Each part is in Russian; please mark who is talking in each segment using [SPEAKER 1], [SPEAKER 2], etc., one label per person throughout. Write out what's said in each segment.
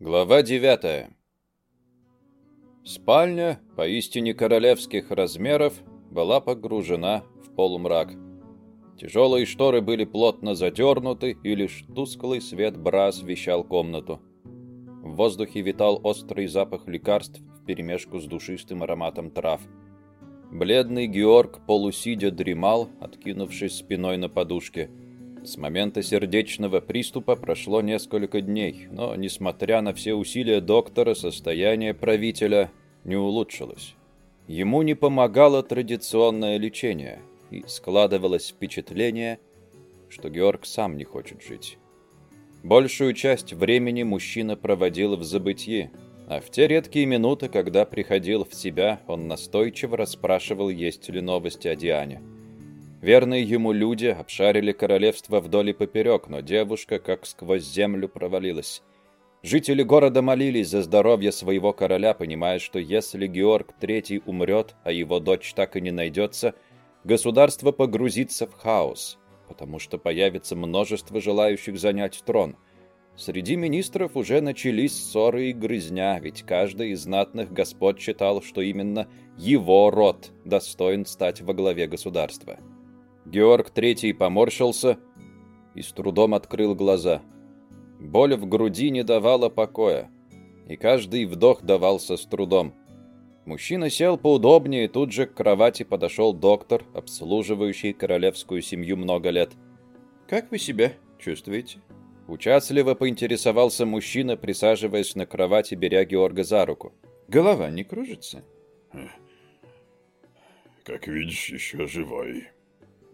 [SPEAKER 1] Глава 9. Спальня, поистине королевских размеров, была погружена в полумрак. Тяжелые шторы были плотно задернуты, и лишь тусклый свет бра освещал комнату. В воздухе витал острый запах лекарств вперемешку с душистым ароматом трав. Бледный Георг полусидя дремал, откинувшись спиной на подушке – с момента сердечного приступа прошло несколько дней, но, несмотря на все усилия доктора, состояние правителя не улучшилось. Ему не помогало традиционное лечение, и складывалось впечатление, что Георг сам не хочет жить. Большую часть времени мужчина проводил в забытии, а в те редкие минуты, когда приходил в себя, он настойчиво расспрашивал, есть ли новости о Диане – Верные ему люди обшарили королевство вдоль и поперек, но девушка как сквозь землю провалилась. Жители города молились за здоровье своего короля, понимая, что если Георг III умрет, а его дочь так и не найдется, государство погрузится в хаос, потому что появится множество желающих занять трон. Среди министров уже начались ссоры и грызня, ведь каждый из знатных господ считал, что именно его род достоин стать во главе государства. Георг Третий поморщился и с трудом открыл глаза. Боль в груди не давала покоя, и каждый вдох давался с трудом. Мужчина сел поудобнее, и тут же к кровати подошел доктор, обслуживающий королевскую семью много лет. «Как вы себя чувствуете?» Участливо поинтересовался мужчина, присаживаясь на кровати, беря Георга за руку. «Голова не кружится?»
[SPEAKER 2] «Как видишь, еще живой»,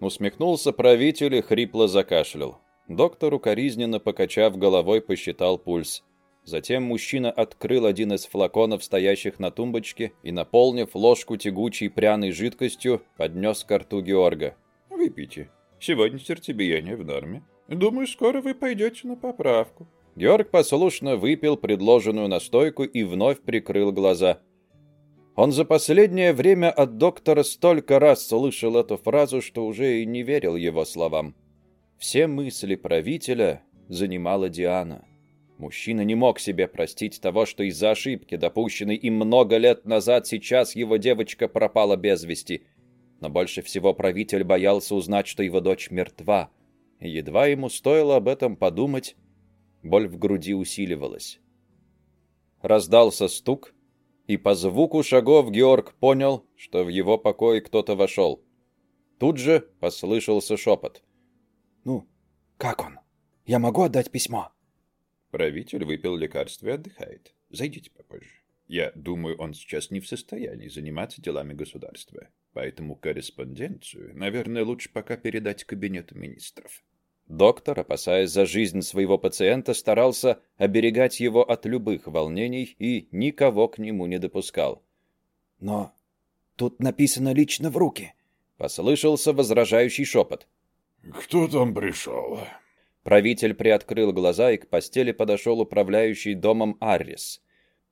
[SPEAKER 1] Усмехнулся правитель и хрипло закашлял. Доктор, укоризненно покачав головой, посчитал пульс. Затем мужчина открыл один из флаконов, стоящих на тумбочке, и, наполнив ложку тягучей пряной жидкостью, поднес к рту Георга. «Выпейте. Сегодня сердцебиение в норме. Думаю, скоро вы пойдете на поправку». Георг послушно выпил предложенную настойку и вновь прикрыл глаза. Он за последнее время от доктора столько раз слышал эту фразу, что уже и не верил его словам. Все мысли правителя занимала Диана. Мужчина не мог себе простить того, что из-за ошибки, допущенной им много лет назад, сейчас его девочка пропала без вести. Но больше всего правитель боялся узнать, что его дочь мертва. И едва ему стоило об этом подумать, боль в груди усиливалась. Раздался стук — и по звуку шагов Георг понял, что в его покой кто-то вошел. Тут же послышался шепот.
[SPEAKER 3] «Ну, как он? Я могу отдать письмо?»
[SPEAKER 1] Правитель выпил лекарство и отдыхает. Зайдите попозже. Я думаю, он сейчас не в состоянии заниматься делами государства. Поэтому корреспонденцию, наверное, лучше пока передать кабинету министров. Доктор, опасаясь за жизнь своего пациента, старался оберегать его от любых волнений и никого к нему не допускал.
[SPEAKER 3] «Но тут написано лично в руки», —
[SPEAKER 1] послышался возражающий шепот.
[SPEAKER 2] «Кто там пришел?»
[SPEAKER 1] Правитель приоткрыл глаза, и к постели подошел управляющий домом Аррис.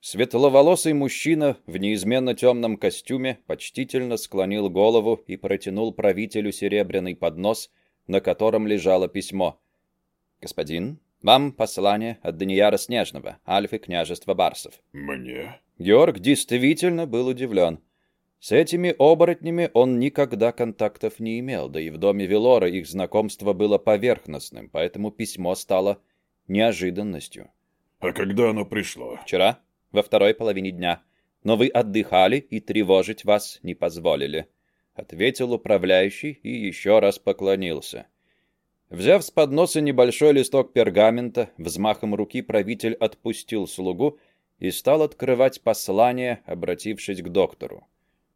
[SPEAKER 1] Светловолосый мужчина в неизменно темном костюме почтительно склонил голову и протянул правителю серебряный поднос — на котором лежало письмо. «Господин, вам послание от Данияра Снежного, Альфы княжества Барсов».
[SPEAKER 2] «Мне?»
[SPEAKER 1] Георг действительно был удивлен. С этими оборотнями он никогда контактов не имел, да и в доме Велора их знакомство было поверхностным, поэтому письмо стало неожиданностью.
[SPEAKER 2] «А когда оно пришло?»
[SPEAKER 1] «Вчера, во второй половине дня. Но вы отдыхали и тревожить вас не позволили» ответил управляющий и еще раз поклонился. Взяв с подноса небольшой листок пергамента, взмахом руки правитель отпустил слугу и стал открывать послание, обратившись к доктору.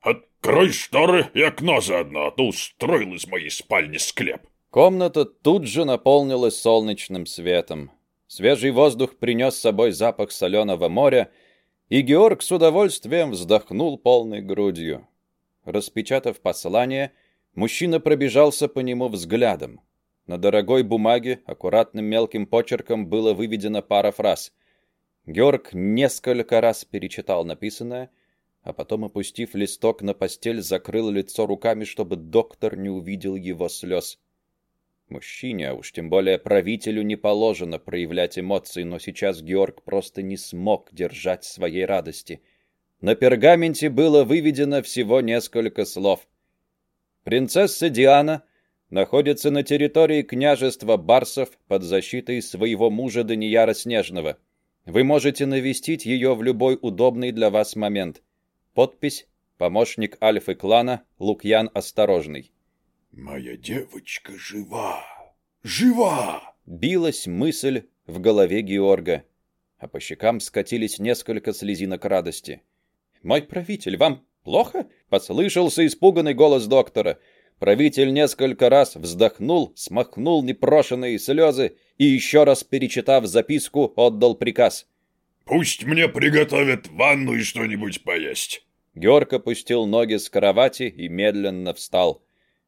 [SPEAKER 2] «Открой шторы и окно заодно, а то устроил из моей спальни склеп».
[SPEAKER 1] Комната тут же наполнилась солнечным светом. Свежий воздух принес с собой запах соленого моря, и Георг с удовольствием вздохнул полной грудью. Распечатав послание, мужчина пробежался по нему взглядом. На дорогой бумаге аккуратным мелким почерком было выведено пара фраз. Георг несколько раз перечитал написанное, а потом, опустив листок на постель, закрыл лицо руками, чтобы доктор не увидел его слез. Мужчине, а уж тем более правителю, не положено проявлять эмоции, но сейчас Георг просто не смог держать своей радости. На пергаменте было выведено всего несколько слов. Принцесса Диана находится на территории княжества Барсов под защитой своего мужа Данияра Снежного. Вы можете навестить ее в любой удобный для вас момент. Подпись «Помощник Альфы клана Лукьян Осторожный».
[SPEAKER 2] «Моя девочка жива! Жива!»
[SPEAKER 1] Билась мысль в голове Георга, а по щекам скатились несколько слезинок радости. «Мой правитель, вам плохо?» — послышался испуганный голос доктора. Правитель несколько раз вздохнул, смахнул непрошенные слезы и еще раз, перечитав записку, отдал приказ.
[SPEAKER 2] «Пусть мне приготовят ванну и что-нибудь поесть».
[SPEAKER 1] Георг опустил ноги с кровати и медленно встал.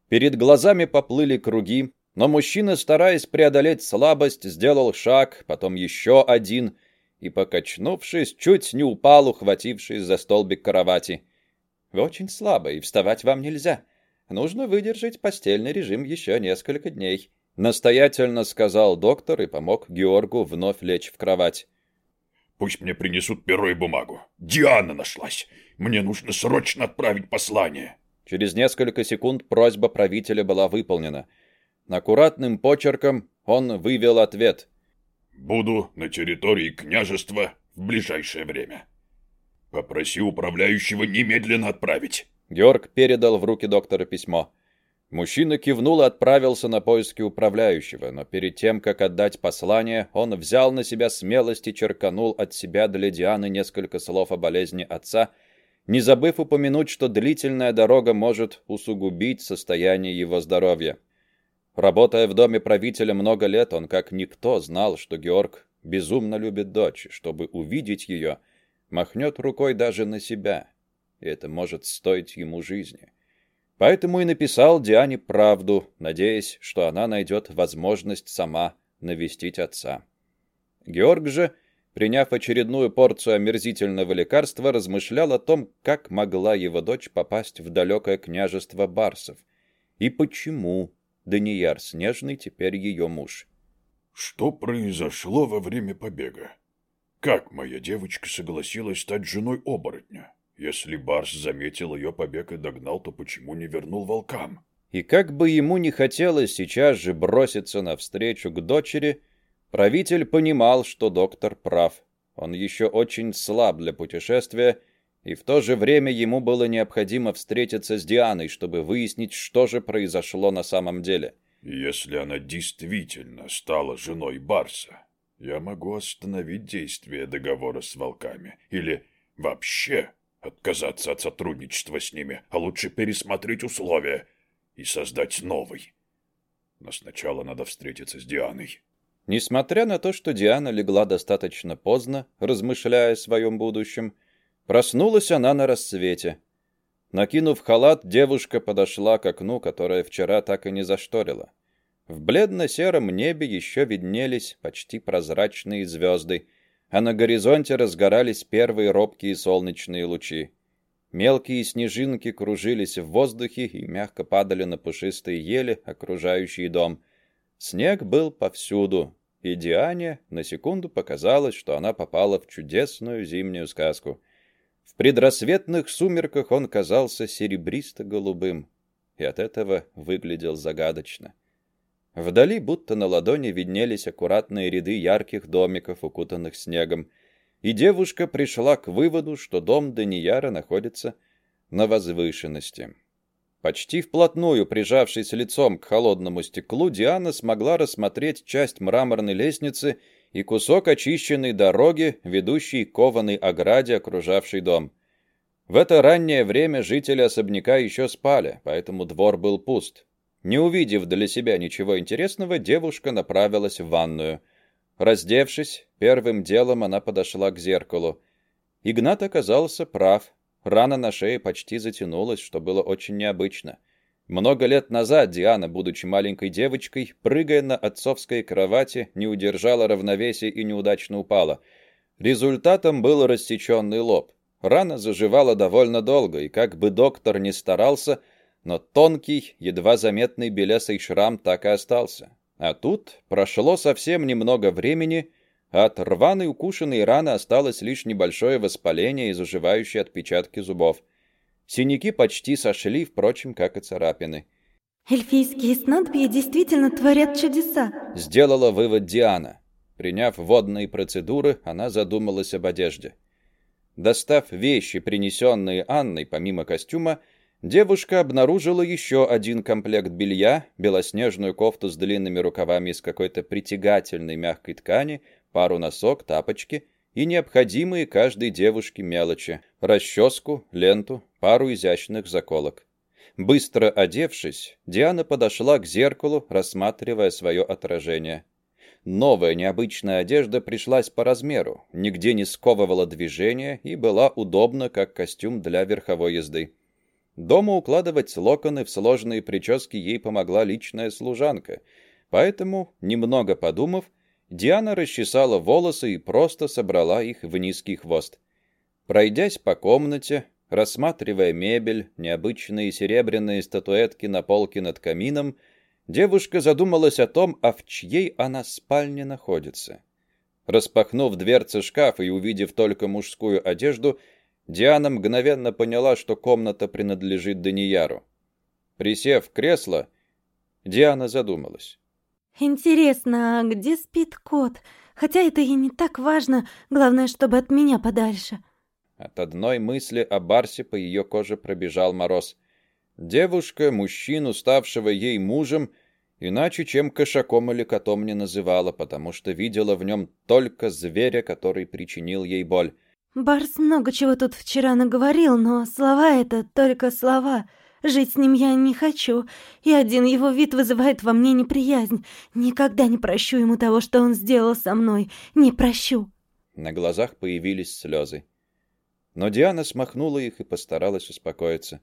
[SPEAKER 1] Перед глазами поплыли круги, но мужчина, стараясь преодолеть слабость, сделал шаг, потом еще один, и, покачнувшись, чуть не упал, ухватившись за столбик кровати. «Вы очень слабы, и вставать вам нельзя. Нужно выдержать постельный режим еще несколько дней», — настоятельно сказал доктор и помог Георгу вновь лечь в кровать.
[SPEAKER 2] «Пусть мне принесут перо и бумагу. Диана нашлась. Мне нужно срочно отправить послание».
[SPEAKER 1] Через несколько секунд просьба правителя была выполнена. Аккуратным почерком он вывел ответ.
[SPEAKER 2] «Буду на территории княжества в ближайшее время. Попроси управляющего немедленно отправить».
[SPEAKER 1] Георг передал в руки доктора письмо. Мужчина кивнул и отправился на поиски управляющего, но перед тем, как отдать послание, он взял на себя смелость и черканул от себя для Дианы несколько слов о болезни отца – не забыв упомянуть, что длительная дорога может усугубить состояние его здоровья. Работая в доме правителя много лет, он как никто знал, что Георг безумно любит дочь, чтобы увидеть ее, махнет рукой даже на себя, и это может стоить ему жизни. Поэтому и написал Диане правду, надеясь, что она найдет возможность сама навестить отца. Георг же приняв очередную порцию омерзительного лекарства, размышлял о том, как могла его дочь попасть в далекое княжество Барсов, и почему Данияр Снежный теперь ее муж.
[SPEAKER 2] «Что произошло во время побега? Как моя девочка согласилась стать женой оборотня? Если Барс заметил ее побег и догнал, то почему не вернул волкам?»
[SPEAKER 1] И как бы ему не хотелось сейчас же броситься навстречу к дочери, — Правитель понимал, что доктор прав. Он еще очень слаб для путешествия, и в то же время ему было необходимо встретиться с Дианой, чтобы выяснить, что же произошло на самом деле.
[SPEAKER 2] «Если она действительно стала женой Барса, я могу остановить действие договора с волками. Или вообще отказаться от сотрудничества с ними, а лучше пересмотреть условия и создать новый. Но сначала надо встретиться с Дианой».
[SPEAKER 1] Несмотря на то, что Диана легла достаточно поздно, размышляя о своем будущем, проснулась она на рассвете. Накинув халат, девушка подошла к окну, которое вчера так и не зашторила. В бледно-сером небе еще виднелись почти прозрачные звезды, а на горизонте разгорались первые робкие солнечные лучи. Мелкие снежинки кружились в воздухе и мягко падали на пушистые ели, окружающие дом — Снег был повсюду, и Диане на секунду показалось, что она попала в чудесную зимнюю сказку. В предрассветных сумерках он казался серебристо-голубым, и от этого выглядел загадочно. Вдали, будто на ладони, виднелись аккуратные ряды ярких домиков, укутанных снегом, и девушка пришла к выводу, что дом Данияра находится на возвышенности. Почти вплотную прижавшись лицом к холодному стеклу, Диана смогла рассмотреть часть мраморной лестницы и кусок очищенной дороги, ведущей к кованой ограде, окружавшей дом. В это раннее время жители особняка еще спали, поэтому двор был пуст. Не увидев для себя ничего интересного, девушка направилась в ванную. Раздевшись, первым делом она подошла к зеркалу. Игнат оказался прав. Рана на шее почти затянулась, что было очень необычно. Много лет назад Диана, будучи маленькой девочкой, прыгая на отцовской кровати, не удержала равновесия и неудачно упала. Результатом был рассеченный лоб. Рана заживала довольно долго, и как бы доктор ни старался, но тонкий, едва заметный белесый шрам так и остался. А тут прошло совсем немного времени, а от рваной укушенной раны осталось лишь небольшое воспаление и заживающие отпечатки зубов. Синяки почти сошли, впрочем, как и царапины.
[SPEAKER 4] «Эльфийские снадобья действительно творят чудеса», —
[SPEAKER 1] сделала вывод Диана. Приняв водные процедуры, она задумалась об одежде. Достав вещи, принесенные Анной помимо костюма, девушка обнаружила еще один комплект белья, белоснежную кофту с длинными рукавами из какой-то притягательной мягкой ткани, пару носок, тапочки и необходимые каждой девушке мелочи – расческу, ленту, пару изящных заколок. Быстро одевшись, Диана подошла к зеркалу, рассматривая свое отражение. Новая необычная одежда пришлась по размеру, нигде не сковывала движения и была удобна, как костюм для верховой езды. Дома укладывать локоны в сложные прически ей помогла личная служанка, поэтому, немного подумав, Диана расчесала волосы и просто собрала их в низкий хвост. Пройдясь по комнате, рассматривая мебель, необычные серебряные статуэтки на полке над камином, девушка задумалась о том, а в чьей она спальне находится. Распахнув дверцы шкафа и увидев только мужскую одежду, Диана мгновенно поняла, что комната принадлежит Данияру. Присев в кресло, Диана задумалась.
[SPEAKER 4] «Интересно, а где спит кот? Хотя это и не так важно, главное, чтобы от меня подальше».
[SPEAKER 1] От одной мысли о Барсе по ее коже пробежал мороз. Девушка, мужчину, ставшего ей мужем, иначе чем кошаком или котом не называла, потому что видела в нем только зверя, который причинил ей боль.
[SPEAKER 4] «Барс много чего тут вчера наговорил, но слова — это только слова. Жить с ним я не хочу, и один его вид вызывает во мне неприязнь. Никогда не прощу ему того, что он сделал со мной. Не прощу».
[SPEAKER 1] На глазах появились слезы. Но Диана смахнула их и постаралась успокоиться.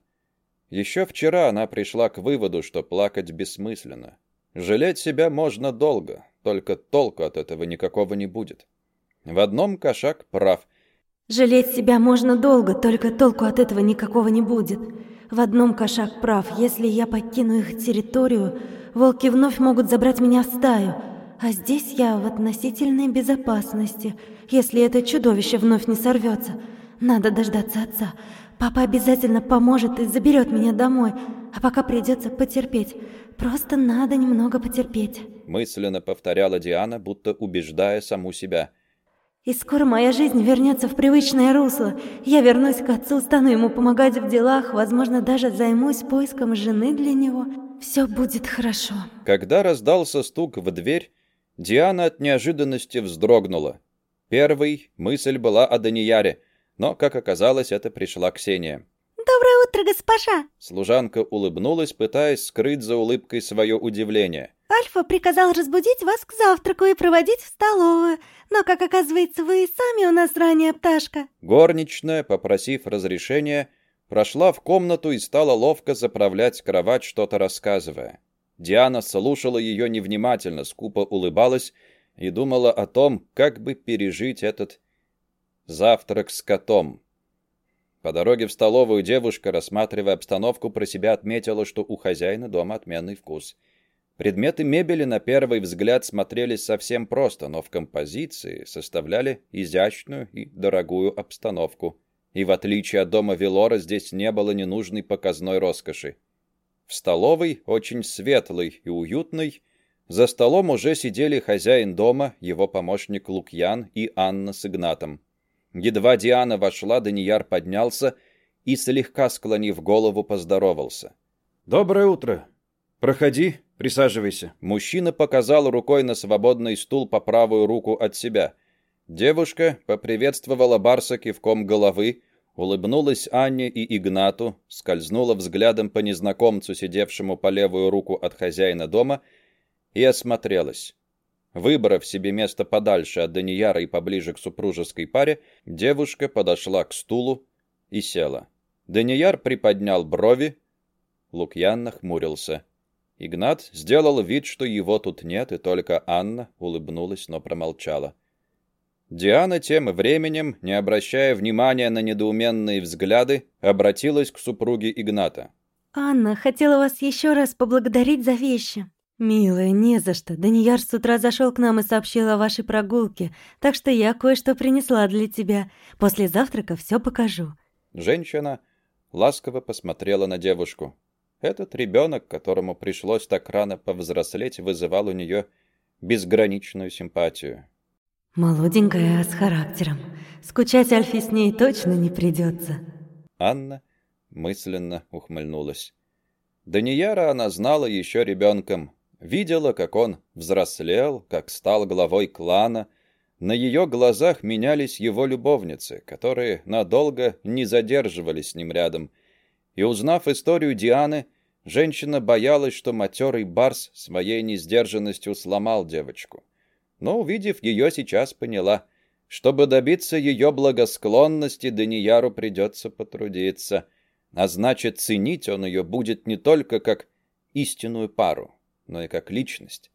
[SPEAKER 1] Еще вчера она пришла к выводу, что плакать бессмысленно. Жалеть себя можно долго, только толку от этого никакого не будет. В одном кошак прав.
[SPEAKER 4] Жалеть себя можно долго, только толку от этого никакого не будет. В одном кошак прав. Если я покину их территорию, волки вновь могут забрать меня в стаю. А здесь я в относительной безопасности, если это чудовище вновь не сорвется. Надо дождаться отца. Папа обязательно поможет и заберет меня домой, а пока придется потерпеть. Просто надо немного потерпеть.
[SPEAKER 1] Мысленно повторяла Диана, будто убеждая саму себя.
[SPEAKER 4] И скоро моя жизнь вернется в привычное русло. Я вернусь к отцу, стану ему помогать в делах, возможно, даже займусь поиском жены для него. Все будет хорошо.
[SPEAKER 1] Когда раздался стук в дверь, Диана от неожиданности вздрогнула. Первой мысль была о Данияре — но, как оказалось, это пришла Ксения.
[SPEAKER 4] «Доброе утро, госпожа!»
[SPEAKER 1] Служанка улыбнулась, пытаясь скрыть за улыбкой свое удивление.
[SPEAKER 4] «Альфа приказал разбудить вас к завтраку и проводить в столовую, но, как оказывается, вы и сами у нас ранняя пташка».
[SPEAKER 1] Горничная, попросив разрешения, прошла в комнату и стала ловко заправлять кровать, что-то рассказывая. Диана слушала ее невнимательно, скупо улыбалась и думала о том, как бы пережить этот Завтрак с котом. По дороге в столовую девушка, рассматривая обстановку, про себя отметила, что у хозяина дома отменный вкус. Предметы мебели на первый взгляд смотрелись совсем просто, но в композиции составляли изящную и дорогую обстановку. И в отличие от дома Велора, здесь не было ненужной показной роскоши. В столовой, очень светлой и уютной, за столом уже сидели хозяин дома, его помощник Лукьян и Анна с Игнатом. Едва Диана вошла, Данияр поднялся и, слегка склонив голову, поздоровался.
[SPEAKER 3] «Доброе утро. Проходи, присаживайся».
[SPEAKER 1] Мужчина показал рукой на свободный стул по правую руку от себя. Девушка поприветствовала Барса кивком головы, улыбнулась Анне и Игнату, скользнула взглядом по незнакомцу, сидевшему по левую руку от хозяина дома, и осмотрелась. Выбрав себе место подальше от Данияра и поближе к супружеской паре, девушка подошла к стулу и села. Данияр приподнял брови, Лукьян нахмурился. Игнат сделал вид, что его тут нет, и только Анна улыбнулась, но промолчала. Диана тем временем, не обращая внимания на недоуменные взгляды, обратилась к супруге Игната.
[SPEAKER 4] «Анна, хотела вас еще раз поблагодарить за вещи». «Милая, не за что. Данияр с утра зашел к нам и сообщил о вашей прогулке, так что я кое-что принесла для тебя. После завтрака все покажу».
[SPEAKER 1] Женщина ласково посмотрела на девушку. Этот ребенок, которому пришлось так рано повзрослеть, вызывал у нее безграничную симпатию.
[SPEAKER 4] «Молоденькая, с характером. Скучать Альфе с ней точно не придется».
[SPEAKER 1] Анна мысленно ухмыльнулась. Данияра она знала еще ребенком, Видела, как он взрослел, как стал главой клана. На ее глазах менялись его любовницы, которые надолго не задерживались с ним рядом. И узнав историю Дианы, женщина боялась, что матерый Барс своей несдержанностью сломал девочку. Но, увидев ее, сейчас поняла, чтобы добиться ее благосклонности, Данияру придется потрудиться, а значит, ценить он ее будет не только как истинную пару, но и как личность.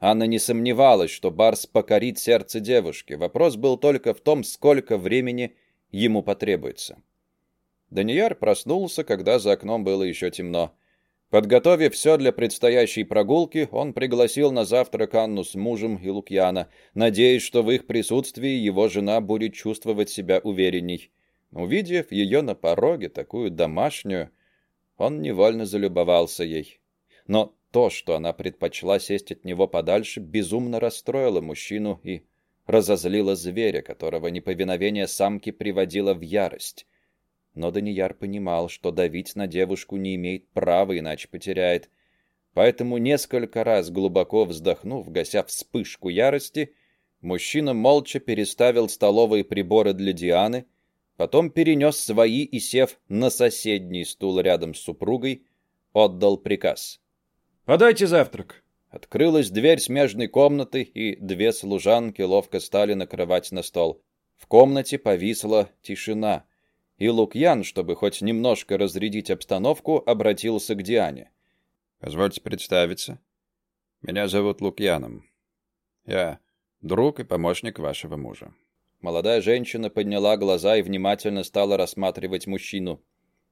[SPEAKER 1] Анна не сомневалась, что Барс покорит сердце девушки. Вопрос был только в том, сколько времени ему потребуется. Данияр проснулся, когда за окном было еще темно. Подготовив все для предстоящей прогулки, он пригласил на завтрак Анну с мужем и Лукьяна, надеясь, что в их присутствии его жена будет чувствовать себя уверенней. Увидев ее на пороге, такую домашнюю, он невольно залюбовался ей. Но то, что она предпочла сесть от него подальше, безумно расстроило мужчину и разозлило зверя, которого неповиновение самки приводило в ярость. Но Данияр понимал, что давить на девушку не имеет права, иначе потеряет. Поэтому несколько раз глубоко вздохнув, гася вспышку ярости, мужчина молча переставил столовые приборы для Дианы, потом перенес свои и, сев на соседний стул рядом с супругой, отдал приказ —
[SPEAKER 3] «Подайте завтрак».
[SPEAKER 1] Открылась дверь смежной комнаты, и две служанки ловко стали накрывать на стол. В комнате повисла тишина, и Лукьян, чтобы хоть немножко разрядить обстановку, обратился к Диане. «Позвольте представиться. Меня зовут Лукьяном. Я друг и помощник вашего мужа». Молодая женщина подняла глаза и внимательно стала рассматривать мужчину.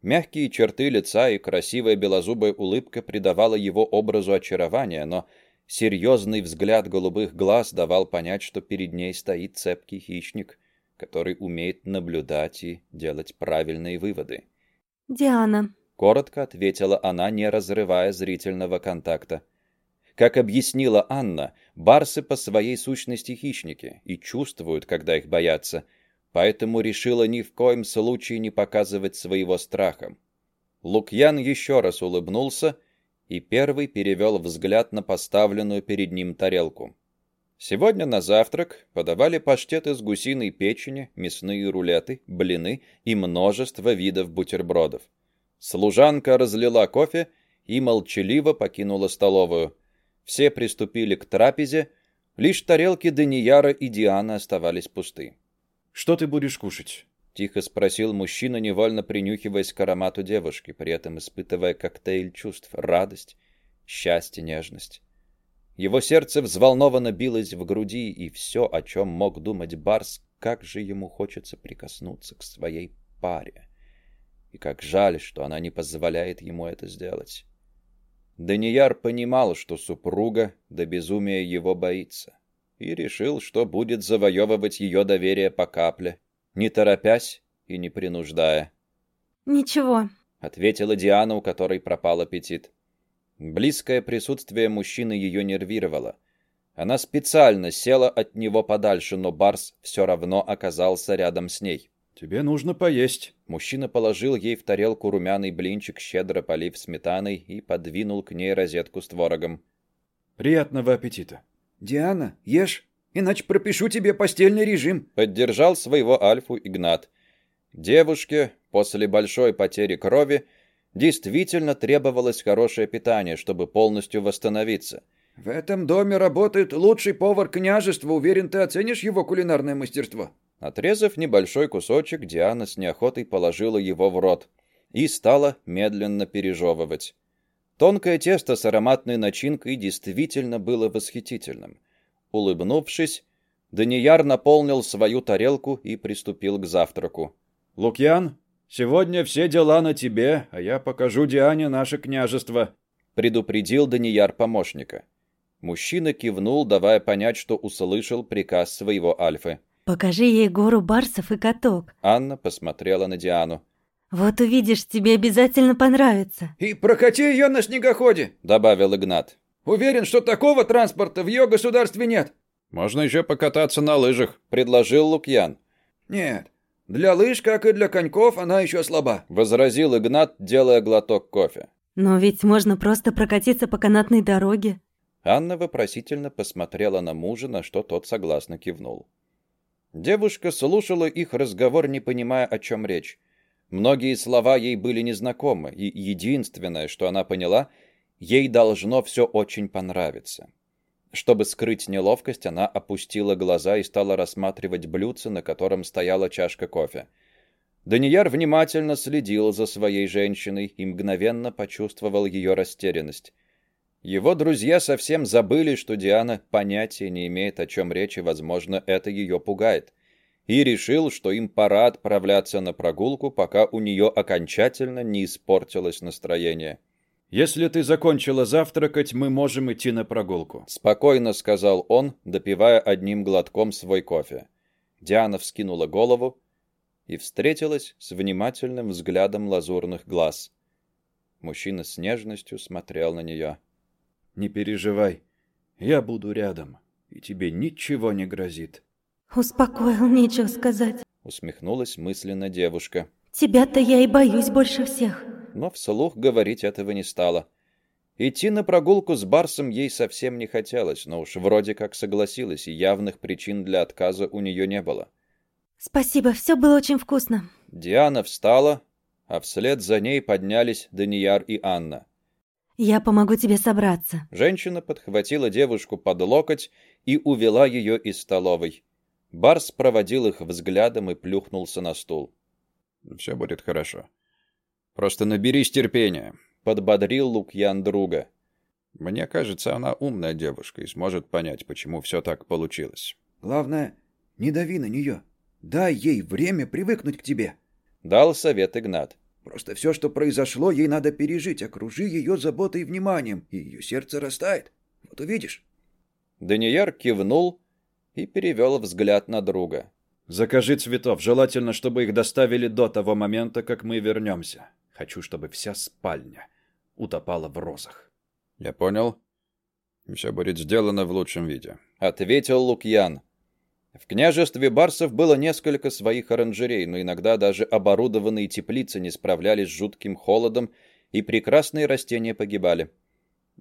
[SPEAKER 1] Мягкие черты лица и красивая белозубая улыбка придавала его образу очарования, но серьезный взгляд голубых глаз давал понять, что перед ней стоит цепкий хищник, который умеет наблюдать и делать правильные выводы.
[SPEAKER 4] «Диана», —
[SPEAKER 1] коротко ответила она, не разрывая зрительного контакта. Как объяснила Анна, барсы по своей сущности хищники и чувствуют, когда их боятся — поэтому решила ни в коем случае не показывать своего страха. Лукьян еще раз улыбнулся и первый перевел взгляд на поставленную перед ним тарелку. Сегодня на завтрак подавали паштет из гусиной печени, мясные рулеты, блины и множество видов бутербродов. Служанка разлила кофе и молчаливо покинула столовую. Все приступили к трапезе, лишь тарелки Данияра и Дианы оставались пусты.
[SPEAKER 3] Что ты будешь кушать?»
[SPEAKER 1] — тихо спросил мужчина, невольно принюхиваясь к аромату девушки, при этом испытывая коктейль чувств — радость, счастье, нежность. Его сердце взволнованно билось в груди, и все, о чем мог думать Барс, как же ему хочется прикоснуться к своей паре. И как жаль, что она не позволяет ему это сделать. Данияр понимал, что супруга до безумия его боится и решил, что будет завоевывать ее доверие по капле, не торопясь и не принуждая.
[SPEAKER 4] «Ничего», —
[SPEAKER 1] ответила Диана, у которой пропал аппетит. Близкое присутствие мужчины ее нервировало. Она специально села от него подальше, но Барс все равно оказался рядом с ней.
[SPEAKER 3] «Тебе нужно поесть».
[SPEAKER 1] Мужчина положил ей в тарелку румяный блинчик, щедро полив сметаной, и подвинул к ней розетку с творогом.
[SPEAKER 3] «Приятного аппетита».
[SPEAKER 5] «Диана, ешь, иначе пропишу тебе постельный режим», —
[SPEAKER 1] поддержал своего Альфу Игнат. Девушке после большой потери крови действительно требовалось хорошее питание, чтобы полностью восстановиться.
[SPEAKER 5] «В этом доме работает лучший повар княжества. Уверен, ты оценишь его кулинарное мастерство».
[SPEAKER 1] Отрезав небольшой кусочек, Диана с неохотой положила его в рот и стала медленно пережевывать. Тонкое тесто с ароматной начинкой действительно было восхитительным. Улыбнувшись, Данияр наполнил свою тарелку и приступил к завтраку.
[SPEAKER 3] «Лукьян,
[SPEAKER 5] Сегодня все дела на тебе, а я покажу Диане наше княжество», —
[SPEAKER 1] предупредил Данияр помощника. Мужчина кивнул, давая понять, что услышал приказ своего Альфы.
[SPEAKER 4] «Покажи ей гору барсов и каток».
[SPEAKER 1] Анна посмотрела на Диану.
[SPEAKER 4] «Вот увидишь, тебе обязательно понравится».
[SPEAKER 5] «И прокати ее на снегоходе», —
[SPEAKER 1] добавил Игнат.
[SPEAKER 5] «Уверен, что такого транспорта в ее государстве нет».
[SPEAKER 1] «Можно еще покататься на лыжах», — предложил Лукьян.
[SPEAKER 5] «Нет, для лыж, как и для коньков, она еще слаба», —
[SPEAKER 1] возразил Игнат, делая глоток кофе.
[SPEAKER 4] «Но ведь можно просто прокатиться по канатной дороге».
[SPEAKER 1] Анна вопросительно посмотрела на мужа, на что тот согласно кивнул. Девушка слушала их разговор, не понимая, о чем речь. Многие слова ей были незнакомы, и единственное, что она поняла, ей должно все очень понравиться. Чтобы скрыть неловкость, она опустила глаза и стала рассматривать блюдце, на котором стояла чашка кофе. Данияр внимательно следил за своей женщиной и мгновенно почувствовал ее растерянность. Его друзья совсем забыли, что Диана понятия не имеет, о чем речь, и, возможно, это ее пугает. И решил, что им пора отправляться на прогулку, пока у нее окончательно не испортилось настроение.
[SPEAKER 5] «Если ты закончила завтракать, мы можем идти на прогулку», —
[SPEAKER 1] спокойно сказал он, допивая одним глотком свой кофе. Диана вскинула голову и встретилась с внимательным взглядом лазурных глаз. Мужчина с нежностью смотрел на нее.
[SPEAKER 5] «Не переживай, я буду рядом, и тебе ничего не грозит».
[SPEAKER 4] «Успокоил, нечего сказать», —
[SPEAKER 1] усмехнулась мысленно девушка.
[SPEAKER 4] «Тебя-то я и боюсь больше всех»
[SPEAKER 1] но вслух говорить этого не стала. Идти на прогулку с Барсом ей совсем не хотелось, но уж вроде как согласилась, и явных причин для отказа у нее не было.
[SPEAKER 4] «Спасибо, все было очень вкусно».
[SPEAKER 1] Диана встала, а вслед за ней поднялись Данияр и Анна.
[SPEAKER 4] «Я помогу тебе собраться».
[SPEAKER 1] Женщина подхватила девушку под локоть и увела ее из столовой. Барс проводил их взглядом и плюхнулся на стул.
[SPEAKER 2] «Все будет хорошо»,
[SPEAKER 1] Просто наберись терпения», — подбодрил Лукьян друга.
[SPEAKER 2] «Мне кажется, она умная девушка и сможет понять, почему все так получилось».
[SPEAKER 5] «Главное, не дави на нее. Дай ей время привыкнуть к тебе», —
[SPEAKER 1] дал совет Игнат.
[SPEAKER 5] «Просто все, что произошло, ей надо пережить. Окружи ее заботой и вниманием, и ее сердце растает. Вот увидишь».
[SPEAKER 1] Данияр кивнул и перевел взгляд на друга.
[SPEAKER 5] «Закажи цветов. Желательно, чтобы их доставили до того момента, как мы вернемся. Хочу, чтобы вся спальня утопала в розах.
[SPEAKER 2] Я понял. Все будет сделано в лучшем виде.
[SPEAKER 1] Ответил Лукьян. В княжестве Барсов было несколько своих оранжерей, но иногда даже оборудованные теплицы не справлялись с жутким холодом, и прекрасные растения погибали.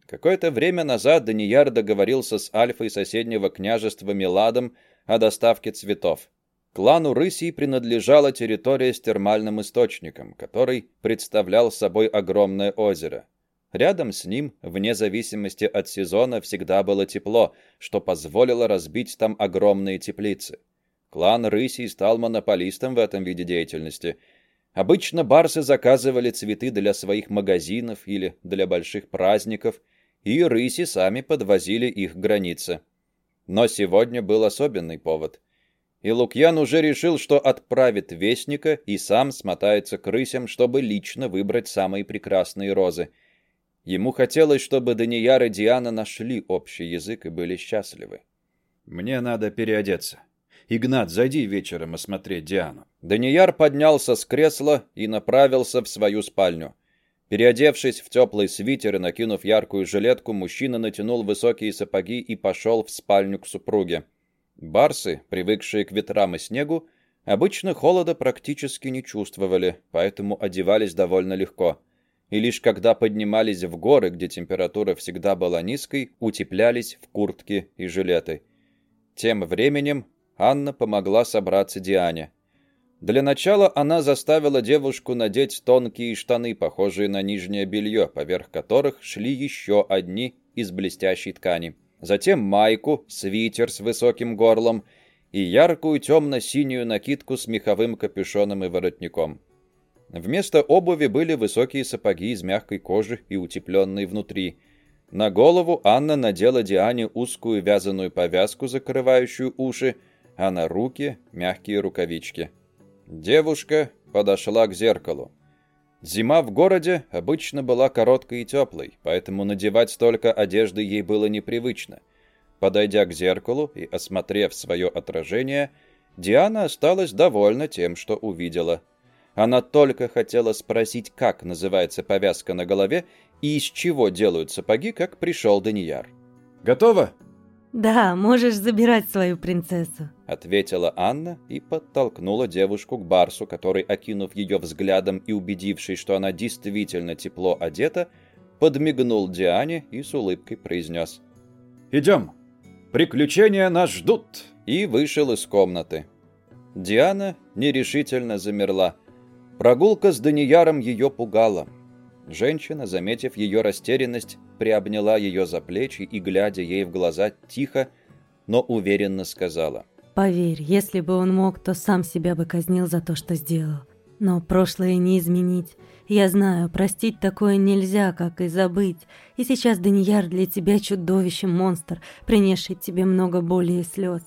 [SPEAKER 1] Какое-то время назад Данияр договорился с Альфой соседнего княжества Меладом о доставке цветов. Клану Рысей принадлежала территория с термальным источником, который представлял собой огромное озеро. Рядом с ним, вне зависимости от сезона, всегда было тепло, что позволило разбить там огромные теплицы. Клан Рысей стал монополистом в этом виде деятельности. Обычно барсы заказывали цветы для своих магазинов или для больших праздников, и рыси сами подвозили их к границе. Но сегодня был особенный повод – и Лукьян уже решил, что отправит вестника и сам смотается к рысям, чтобы лично выбрать самые прекрасные розы. Ему хотелось, чтобы Данияр и Диана нашли общий язык и были счастливы.
[SPEAKER 5] «Мне надо переодеться. Игнат, зайди вечером осмотреть Диану».
[SPEAKER 1] Данияр поднялся с кресла и направился в свою спальню. Переодевшись в теплый свитер и накинув яркую жилетку, мужчина натянул высокие сапоги и пошел в спальню к супруге. Барсы, привыкшие к ветрам и снегу, обычно холода практически не чувствовали, поэтому одевались довольно легко. И лишь когда поднимались в горы, где температура всегда была низкой, утеплялись в куртки и жилеты. Тем временем Анна помогла собраться Диане. Для начала она заставила девушку надеть тонкие штаны, похожие на нижнее белье, поверх которых шли еще одни из блестящей ткани затем майку, свитер с высоким горлом и яркую темно-синюю накидку с меховым капюшоном и воротником. Вместо обуви были высокие сапоги из мягкой кожи и утепленные внутри. На голову Анна надела Диане узкую вязаную повязку, закрывающую уши, а на руки мягкие рукавички. Девушка подошла к зеркалу. Зима в городе обычно была короткой и теплой, поэтому надевать столько одежды ей было непривычно. Подойдя к зеркалу и осмотрев свое отражение, Диана осталась довольна тем, что увидела. Она только хотела спросить, как называется повязка на голове и из чего делают сапоги, как пришел Данияр.
[SPEAKER 5] «Готово?»
[SPEAKER 4] «Да, можешь забирать свою принцессу», —
[SPEAKER 1] ответила Анна и подтолкнула девушку к Барсу, который, окинув ее взглядом и убедившись, что она действительно тепло одета, подмигнул Диане и с улыбкой произнес
[SPEAKER 5] «Идем, приключения нас ждут!»
[SPEAKER 1] и вышел из комнаты. Диана нерешительно замерла. Прогулка с Данияром ее пугала. Женщина, заметив ее растерянность, приобняла ее за плечи и, глядя ей в глаза, тихо, но уверенно сказала.
[SPEAKER 4] «Поверь, если бы он мог, то сам себя бы казнил за то, что сделал. Но прошлое не изменить. Я знаю, простить такое нельзя, как и забыть. И сейчас Данияр для тебя чудовище, монстр, принесший тебе много боли и слез.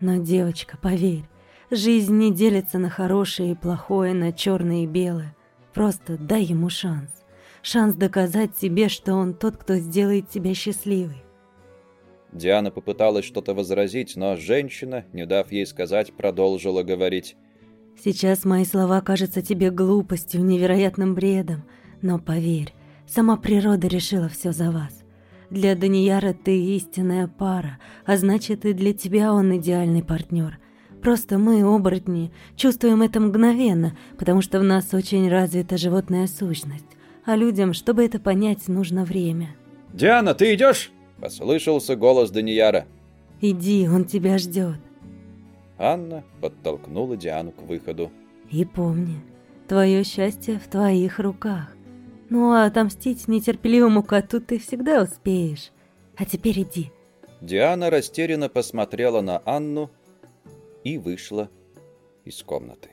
[SPEAKER 4] Но, девочка, поверь, жизнь не делится на хорошее и плохое, на черное и белое. Просто дай ему шанс шанс доказать себе, что он тот, кто сделает тебя счастливой.
[SPEAKER 1] Диана попыталась что-то возразить, но женщина, не дав ей сказать, продолжила говорить.
[SPEAKER 4] «Сейчас мои слова кажутся тебе глупостью, невероятным бредом, но поверь, сама природа решила все за вас. Для Данияра ты истинная пара, а значит и для тебя он идеальный партнер. Просто мы, оборотни, чувствуем это мгновенно, потому что в нас очень развита животная сущность а людям, чтобы это понять, нужно время.
[SPEAKER 5] «Диана, ты идешь?»
[SPEAKER 1] — послышался голос Данияра.
[SPEAKER 4] «Иди, он тебя ждет».
[SPEAKER 1] Анна подтолкнула Диану к выходу.
[SPEAKER 4] «И помни, твое счастье в твоих руках. Ну а отомстить нетерпеливому коту ты всегда успеешь. А теперь иди».
[SPEAKER 1] Диана растерянно посмотрела на Анну и вышла из комнаты.